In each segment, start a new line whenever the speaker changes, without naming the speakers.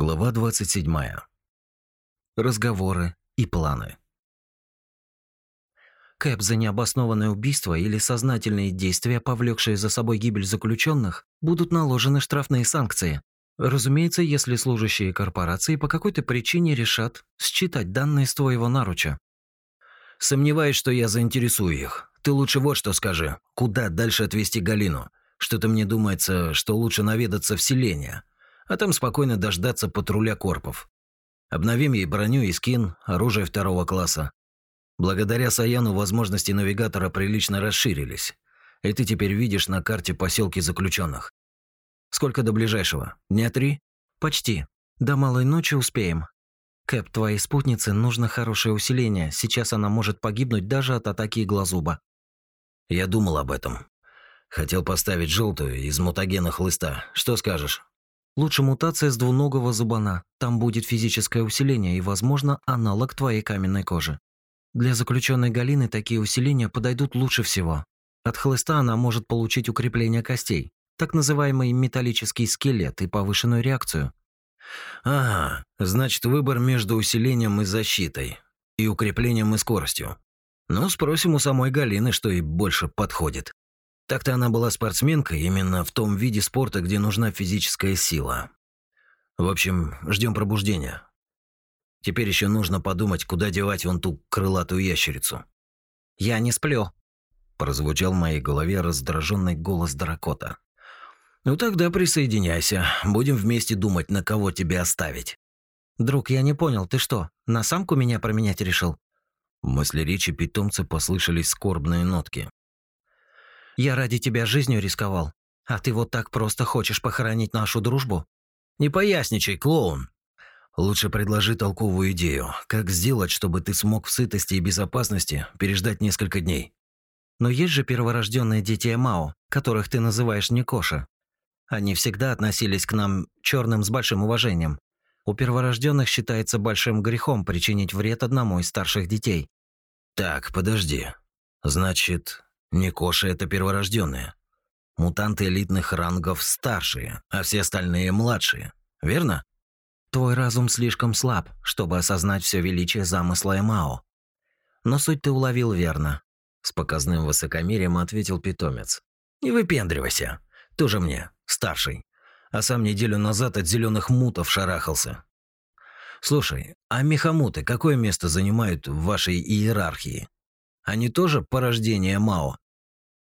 Глава 27. Разговоры и планы.
Кэп за необоснованное убийство или сознательные действия, повлекшие за собой гибель заключенных, будут наложены штрафные санкции. Разумеется, если служащие корпорации по какой-то причине решат считать данные с твоего наруча.
Сомневаюсь, что я заинтересую их. Ты лучше вот что скажи. Куда дальше отвезти Галину? Что-то мне думается, что лучше наведаться в селение а там спокойно дождаться патруля корпов. Обновим ей броню и скин, оружие второго класса. Благодаря Саяну возможности навигатора прилично расширились, и ты теперь видишь на карте поселки заключенных. Сколько до ближайшего? Дня три?
Почти. До малой ночи успеем. Кэп, твоей спутнице нужно хорошее усиление. Сейчас она может погибнуть даже от атаки глазуба.
Я думал об этом. Хотел поставить желтую из мутагена хлыста. Что скажешь?
Лучше мутация с двуногого зубана. Там будет физическое усиление и, возможно, аналог твоей каменной кожи. Для заключенной Галины такие усиления подойдут лучше всего. От хлыста она может получить укрепление костей, так называемый металлический скелет и повышенную реакцию.
Ага, значит выбор между усилением и защитой, и укреплением и скоростью. Ну, спросим у самой Галины, что ей больше подходит. Так-то она была спортсменкой именно в том виде спорта, где нужна физическая сила. В общем, ждем пробуждения. Теперь еще нужно подумать, куда девать вон ту крылатую ящерицу.
«Я не сплю», –
прозвучал в моей голове раздраженный голос Дракота. «Ну тогда присоединяйся. Будем вместе думать, на кого тебе оставить».
«Друг, я не понял, ты что, на самку меня променять решил?»
В мысли речи питомца послышались скорбные нотки.
Я ради тебя жизнью рисковал, а ты вот так просто хочешь похоронить нашу дружбу?
Не поясничай, клоун. Лучше предложи толковую идею, как сделать, чтобы ты смог в сытости и безопасности переждать несколько дней.
Но есть же перворожденные дети Мао, которых ты называешь Никоша. Они всегда относились к нам черным с большим уважением. У перворожденных считается большим грехом причинить вред одному из старших детей.
Так, подожди. Значит, Никоши – это перворожденные. Мутанты элитных рангов старшие, а все остальные младшие. Верно?
Твой разум слишком слаб, чтобы осознать все величие замысла Эмао. Но суть ты уловил верно.
С показным высокомерием ответил питомец. Не выпендривайся. Тоже мне, старший. А сам неделю назад от зеленых мутов шарахался. Слушай, а мехамуты какое место занимают в вашей иерархии? Они тоже порождение Мао?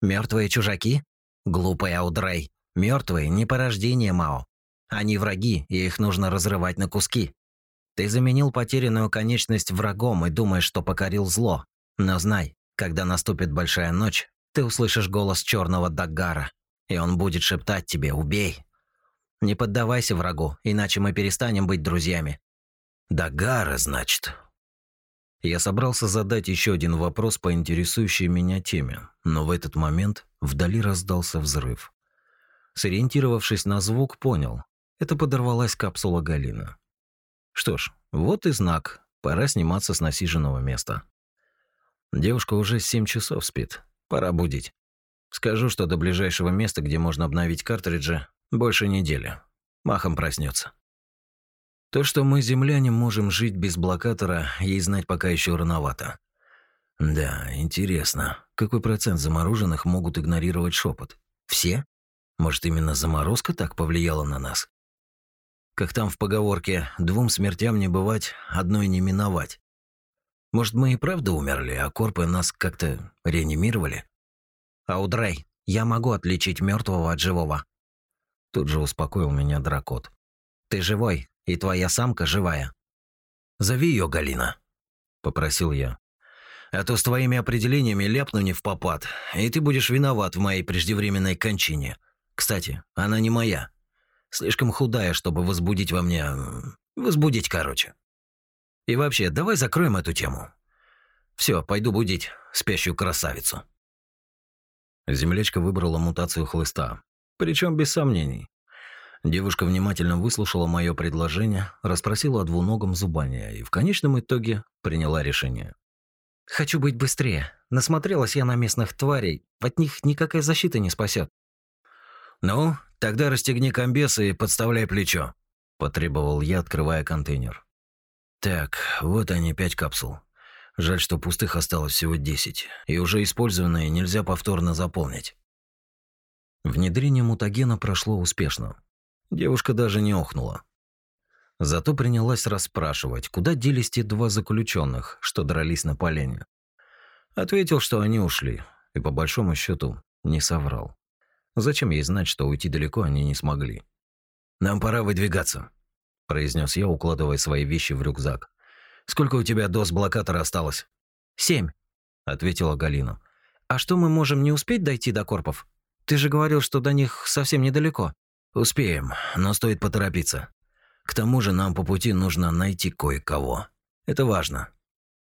Мертвые чужаки? Глупый Аудрей. Мертвые не порождение Мао. Они враги, и их нужно разрывать на куски. Ты заменил потерянную конечность врагом и думаешь, что покорил зло. Но знай, когда наступит большая ночь, ты услышишь голос черного Даггара, и он будет шептать тебе «Убей!». Не поддавайся врагу, иначе мы перестанем быть друзьями.
Даггара, значит. Я собрался задать еще один вопрос по интересующей меня теме, но в этот момент вдали раздался взрыв. Сориентировавшись на звук, понял – это подорвалась капсула Галина. Что ж, вот и знак, пора сниматься с насиженного места. Девушка уже семь часов спит, пора будить. Скажу, что до ближайшего места, где можно обновить картриджи, больше недели. Махом проснется. То, что мы, земляне, можем жить без блокатора, ей знать пока еще рановато. Да, интересно, какой процент замороженных могут игнорировать шепот? Все? Может, именно заморозка так повлияла на нас? Как там в поговорке «двум смертям не бывать, одной не миновать». Может, мы и правда умерли, а корпы нас как-то реанимировали?
Аудрей, я могу отличить мертвого от живого.
Тут же успокоил меня дракот.
Ты живой, и твоя самка живая.
Зови ее, Галина, попросил я. А то с твоими определениями ляпну не в попад, и ты будешь виноват в моей преждевременной кончине. Кстати, она не моя. Слишком худая, чтобы возбудить во мне... Возбудить, короче. И вообще, давай закроем эту тему. Все, пойду будить спящую красавицу. Землячка выбрала мутацию хлыста. Причем без сомнений. Девушка внимательно выслушала мое предложение, расспросила о двуногом зубане и в конечном итоге приняла решение.
«Хочу быть быстрее. Насмотрелась я на местных тварей. От них никакая защита не спасет».
«Ну, тогда расстегни комбес и подставляй плечо». потребовал я, открывая контейнер. Так, вот они, пять капсул. Жаль, что пустых осталось всего десять, и уже использованные нельзя повторно заполнить. Внедрение мутагена прошло успешно. Девушка даже не охнула. Зато принялась расспрашивать, куда делись те два заключенных, что дрались на полене. Ответил, что они ушли, и по большому счету не соврал. Зачем ей знать, что уйти далеко они не смогли? «Нам пора выдвигаться», – произнес я, укладывая свои вещи в рюкзак. «Сколько у тебя доз блокатора осталось?»
«Семь», – ответила Галина. «А что мы можем не успеть дойти до корпов? Ты же говорил, что до них совсем недалеко».
«Успеем, но стоит поторопиться. К тому же нам по пути нужно найти кое-кого. Это важно».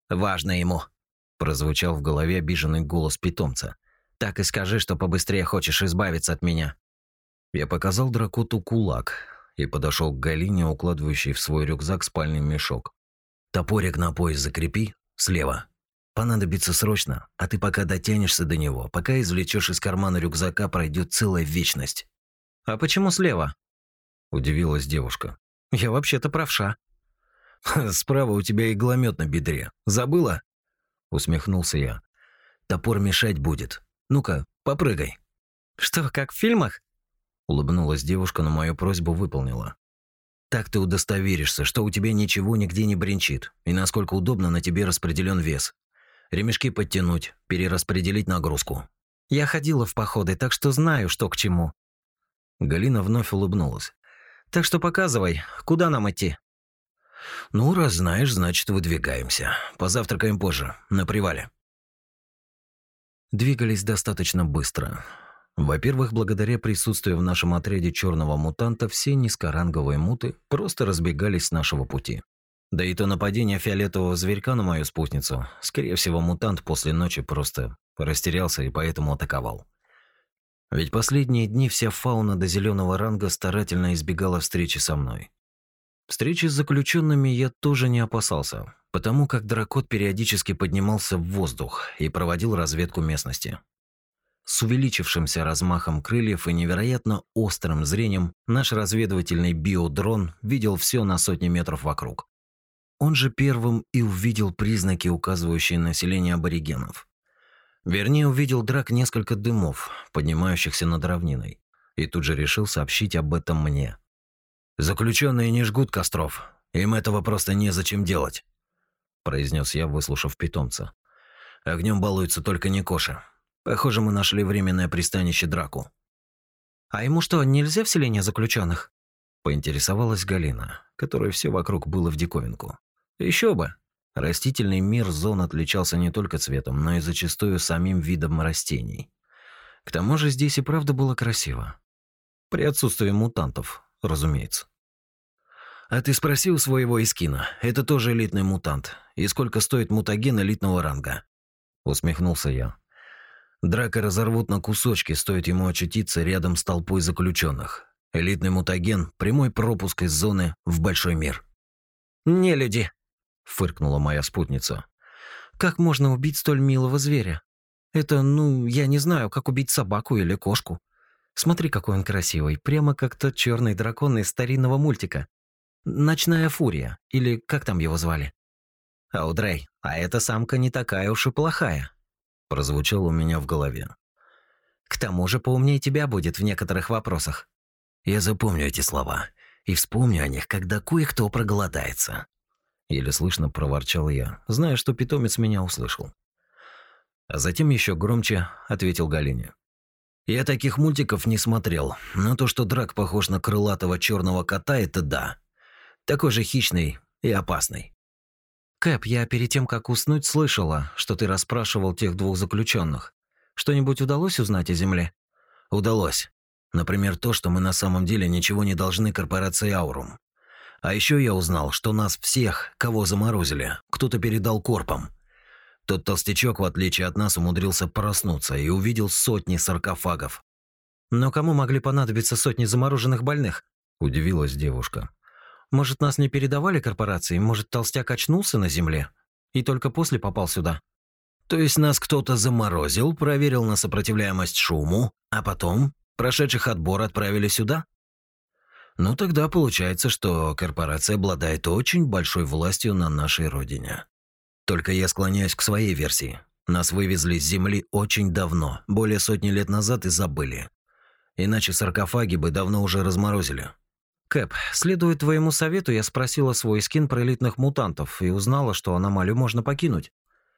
«Важно ему», – прозвучал в голове обиженный голос питомца. Так и скажи, что побыстрее хочешь избавиться от меня.
Я показал дракоту кулак и подошел к Галине, укладывающей в свой рюкзак спальный мешок. Топорик на пояс закрепи, слева. Понадобится срочно, а ты пока дотянешься до него, пока извлечешь из кармана рюкзака, пройдет целая вечность.
А почему слева?
Удивилась девушка.
Я вообще-то правша.
Справа у тебя игломет на бедре. Забыла? Усмехнулся я. Топор мешать будет. Ну-ка, попрыгай».
«Что, как в фильмах?»
Улыбнулась девушка, но мою просьбу выполнила. «Так ты удостоверишься, что у тебя ничего нигде не бренчит, и насколько удобно на тебе распределен вес. Ремешки подтянуть, перераспределить нагрузку».
«Я ходила в походы, так что знаю, что к чему».
Галина вновь улыбнулась.
«Так что показывай, куда нам идти?»
«Ну, раз знаешь, значит, выдвигаемся. Позавтракаем позже, на привале». Двигались достаточно быстро. Во-первых, благодаря присутствию в нашем отряде черного мутанта, все низкоранговые муты просто разбегались с нашего пути. Да и то нападение фиолетового зверька на мою спутницу, скорее всего, мутант после ночи просто растерялся и поэтому атаковал. Ведь последние дни вся фауна до зеленого ранга старательно избегала встречи со мной. Встречи с заключенными я тоже не опасался, потому как дракот периодически поднимался в воздух и проводил разведку местности. С увеличившимся размахом крыльев и невероятно острым зрением наш разведывательный биодрон видел все на сотни метров вокруг. Он же первым и увидел признаки, указывающие на население аборигенов. Вернее, увидел драк несколько дымов, поднимающихся над равниной, и тут же решил сообщить об этом мне. «Заключенные не жгут костров, им этого просто незачем делать произнес я, выслушав питомца. Огнем балуется только Никоша. Похоже, мы нашли временное пристанище Драку.
А ему что, нельзя в селение заключенных?
Поинтересовалась Галина, которой все вокруг было в диковинку. Еще бы. Растительный мир зон отличался не только цветом, но и зачастую самим видом растений. К тому же здесь и правда было красиво. При отсутствии мутантов, разумеется. А ты спросил своего Искина. Это тоже элитный мутант. И сколько стоит мутаген элитного ранга? Усмехнулся я. Драка разорвут на кусочки, стоит ему очутиться рядом с толпой заключенных. Элитный мутаген – прямой пропуск из зоны в большой мир.
«Не люди!»
– фыркнула моя спутница.
«Как можно убить столь милого зверя? Это, ну, я не знаю, как убить собаку или кошку. Смотри, какой он красивый, прямо как тот черный дракон из старинного мультика. Ночная фурия, или как там его звали? Аудрей, а эта самка не такая уж и плохая.
Прозвучало у меня в голове.
К тому же поумнее тебя будет в некоторых вопросах.
Я запомню эти слова и вспомню о них, когда кое-кто проголодается. Еле слышно проворчал я, зная, что питомец меня услышал. А затем еще громче ответил Галине. Я таких мультиков не смотрел, но то, что Драк похож на крылатого черного кота, это да. Такой же хищный и опасный.
Кэп, я перед тем, как уснуть, слышала, что ты расспрашивал тех двух заключенных. Что-нибудь удалось узнать о Земле?
Удалось. Например, то, что мы на самом деле ничего не должны корпорации Аурум. А еще я узнал, что нас всех, кого заморозили, кто-то передал корпам. Тот толстячок, в отличие от нас, умудрился проснуться и увидел сотни саркофагов.
Но кому могли понадобиться сотни замороженных больных?
Удивилась девушка.
Может, нас не передавали корпорации? Может, толстяк очнулся на земле и только после попал сюда?
То есть нас кто-то заморозил, проверил на сопротивляемость шуму, а потом прошедших отбор отправили сюда? Ну тогда получается, что корпорация обладает очень большой властью на нашей родине. Только я склоняюсь к своей версии. Нас вывезли с Земли очень давно, более сотни лет назад и забыли. Иначе саркофаги бы давно уже разморозили.
Кэп, следуя твоему совету, я спросила свой скин про элитных мутантов и узнала, что аномалию можно покинуть.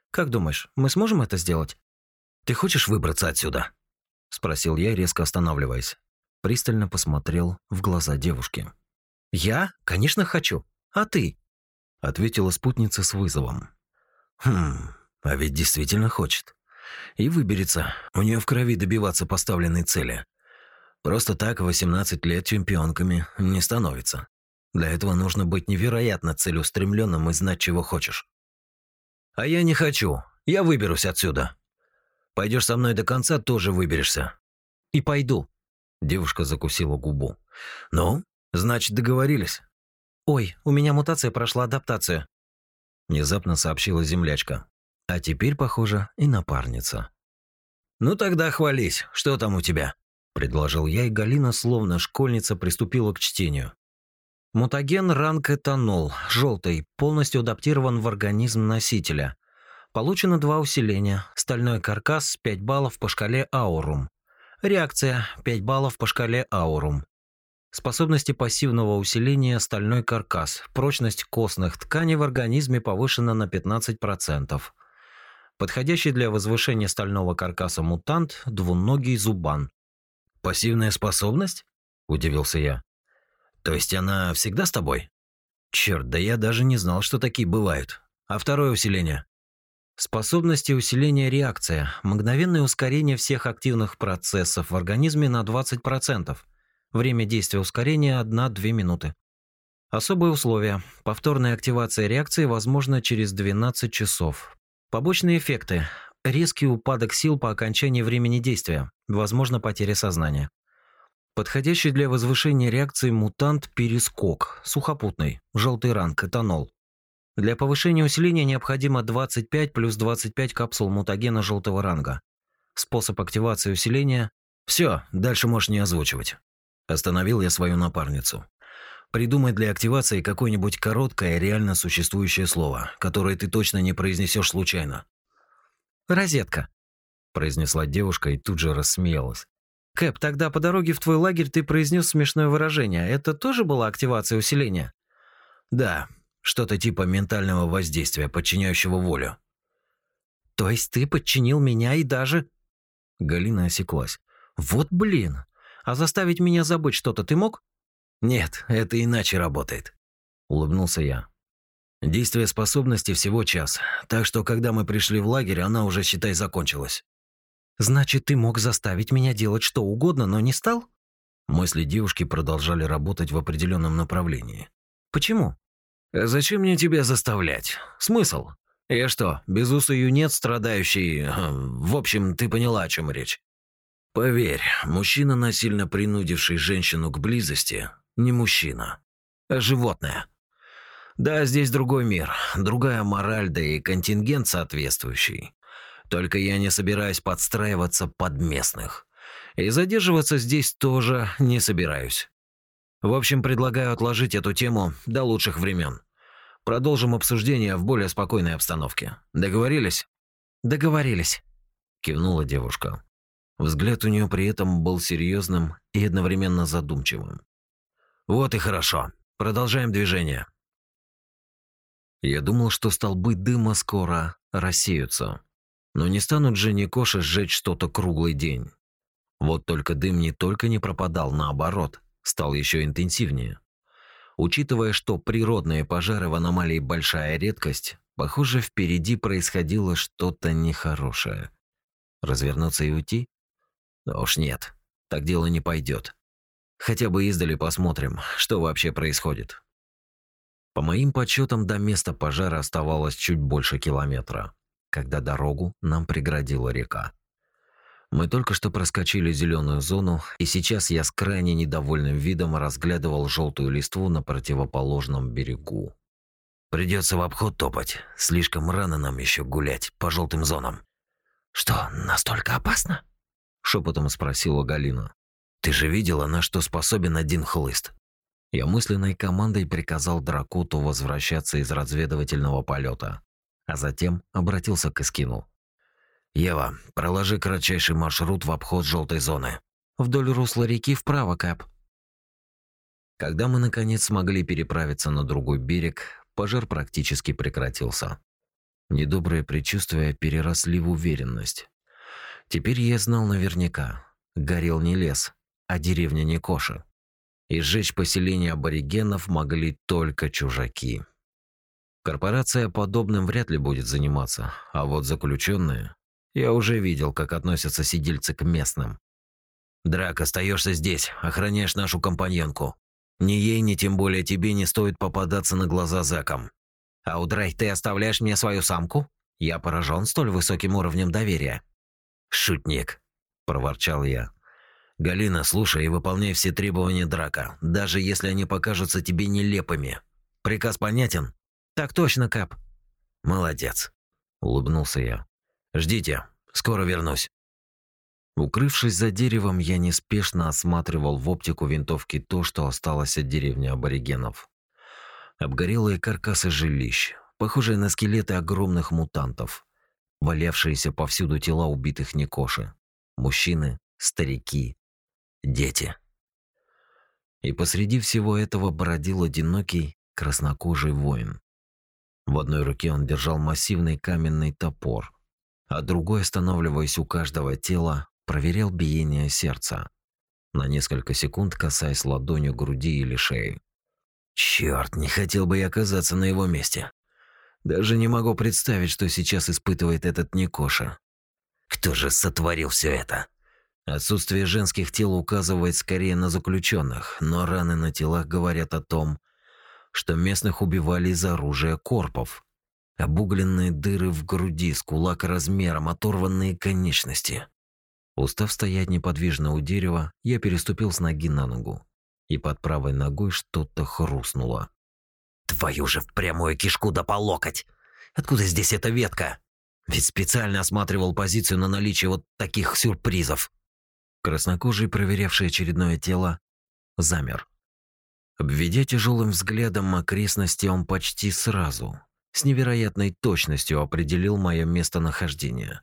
Как думаешь, мы сможем это сделать?
Ты хочешь выбраться отсюда? спросил я, резко останавливаясь. Пристально посмотрел в глаза девушки.
Я, конечно, хочу. А ты?
ответила спутница с вызовом. Хм, а ведь действительно хочет. И выберется. У нее в крови добиваться поставленной цели. Просто так 18 лет чемпионками не становится. Для этого нужно быть невероятно целеустремленным и знать, чего хочешь. А я не хочу. Я выберусь отсюда. Пойдешь со мной до конца, тоже выберешься.
И пойду.
Девушка закусила губу. Ну, значит, договорились.
Ой, у меня мутация прошла адаптацию.
Внезапно сообщила землячка. А теперь, похоже, и напарница. Ну тогда хвались. Что там у тебя? предложил я, и Галина, словно школьница, приступила к чтению.
Мутаген ранг этанол, желтый, полностью адаптирован в организм носителя. Получено два усиления. Стальной каркас 5 баллов по шкале Аурум. Реакция 5 баллов по шкале Аурум. Способности пассивного усиления стальной каркас. Прочность костных тканей в организме повышена на 15%. Подходящий для возвышения стального каркаса мутант двуногий зубан.
Пассивная способность? удивился я. То есть она всегда с тобой? Черт, да я даже не знал, что такие бывают. А второе усиление?
Способности усиления реакция. Мгновенное ускорение всех активных процессов в организме на 20%. Время действия ускорения 1-2 минуты. Особые условия. Повторная активация реакции возможна через 12 часов. Побочные эффекты. Резкий упадок сил по окончании времени действия. Возможно, потеря сознания. Подходящий для возвышения реакции мутант перескок, сухопутный, желтый ранг, этанол. Для повышения усиления необходимо 25 плюс 25 капсул мутагена желтого ранга. Способ активации усиления...
Все, дальше можешь не озвучивать. Остановил я свою напарницу. Придумай для активации какое-нибудь короткое, реально существующее слово, которое ты точно не произнесешь случайно.
«Розетка», – произнесла девушка и тут же рассмеялась. «Кэп, тогда по дороге в твой лагерь ты произнес смешное выражение. Это тоже была активация усиления?»
«Да, что-то типа ментального воздействия, подчиняющего волю.
То есть ты подчинил меня и даже
Галина осеклась.
Вот блин. А заставить меня забыть что-то ты мог?
Нет, это иначе работает, улыбнулся я. Действие способности всего час, так что когда мы пришли в лагерь, она уже считай закончилась.
Значит, ты мог заставить меня делать что угодно, но не стал?
Мысли девушки продолжали работать в определенном направлении.
Почему?
«Зачем мне тебя заставлять? Смысл? Я что, безусый юнец, страдающий... В общем, ты поняла, о чем речь. Поверь, мужчина, насильно принудивший женщину к близости, не мужчина, а животное. Да, здесь другой мир, другая мораль, да и контингент соответствующий. Только я не собираюсь подстраиваться под местных. И задерживаться здесь тоже не собираюсь. В общем, предлагаю отложить эту тему до лучших времен. Продолжим обсуждение в более спокойной обстановке. Договорились?
Договорились,
кивнула девушка. Взгляд у нее при этом был серьезным и одновременно задумчивым. Вот и хорошо. Продолжаем движение. Я думал, что столбы дыма скоро рассеются. Но не станут же Никоши сжечь что-то круглый день. Вот только дым не только не пропадал, наоборот, стал еще интенсивнее. Учитывая, что природные пожары в аномалии большая редкость, похоже, впереди происходило что-то нехорошее. Развернуться и уйти? Да уж нет, так дело не пойдет. Хотя бы издали посмотрим, что вообще происходит. По моим подсчетам, до места пожара оставалось чуть больше километра, когда дорогу нам преградила река. Мы только что проскочили зеленую зону, и сейчас я с крайне недовольным видом разглядывал желтую листву на противоположном берегу. Придется в обход топать. Слишком рано нам еще гулять по желтым зонам.
Что, настолько опасно?
шепотом спросила Галина. Ты же видела, на что способен один хлыст. Я мысленной командой приказал Дракуту возвращаться из разведывательного полета, а затем обратился к Искину. «Ева, проложи кратчайший маршрут в обход желтой зоны.
Вдоль русла реки вправо, Кэп».
Когда мы наконец смогли переправиться на другой берег, пожар практически прекратился. Недобрые предчувствия переросли в уверенность. Теперь я знал наверняка, горел не лес, а деревня Никоша. И сжечь поселение аборигенов могли только чужаки. Корпорация подобным вряд ли будет заниматься, а вот заключенные... Я уже видел, как относятся сидельцы к местным. Драк, остаешься здесь, охраняешь нашу компаньонку. Ни ей, ни тем более тебе не стоит попадаться на глаза зэкам.
Аудрай, ты оставляешь мне свою самку? Я поражен столь высоким уровнем доверия.
Шутник, проворчал я. Галина, слушай и выполняй все требования Драка, даже если они покажутся тебе нелепыми. Приказ понятен?
Так точно, Кап.
Молодец, улыбнулся я. Ждите, скоро вернусь. Укрывшись за деревом, я неспешно осматривал в оптику винтовки то, что осталось от деревни аборигенов. Обгорелые каркасы жилищ, похожие на скелеты огромных мутантов, валявшиеся повсюду тела убитых Никоши, мужчины, старики, дети. И посреди всего этого бродил одинокий краснокожий воин. В одной руке он держал массивный каменный топор, а другой, останавливаясь у каждого тела, проверял биение сердца, на несколько секунд касаясь ладонью груди или шеи. Черт, не хотел бы я оказаться на его месте. Даже не могу представить, что сейчас испытывает этот Никоша. Кто же сотворил все это? Отсутствие женских тел указывает скорее на заключенных, но раны на телах говорят о том, что местных убивали из оружия корпов. Обугленные дыры в груди с кулак размером, оторванные конечности. Устав стоять неподвижно у дерева, я переступил с ноги на ногу и под правой ногой что-то хрустнуло.
Твою же в прямую кишку да по локоть! Откуда здесь эта ветка? Ведь специально осматривал позицию на наличие вот таких сюрпризов.
Краснокожий, проверявший очередное тело, замер. Обведя тяжелым взглядом окрестности, он почти сразу, с невероятной точностью определил мое местонахождение.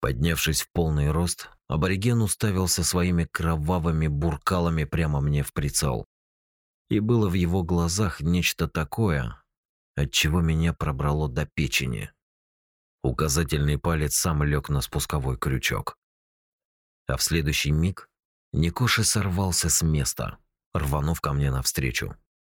Поднявшись в полный рост, абориген уставился своими кровавыми буркалами прямо мне в прицел. И было в его глазах нечто такое, от чего меня пробрало до печени. Указательный палец сам лег на спусковой крючок. А в следующий миг Никоши сорвался с места, рванув ко мне навстречу.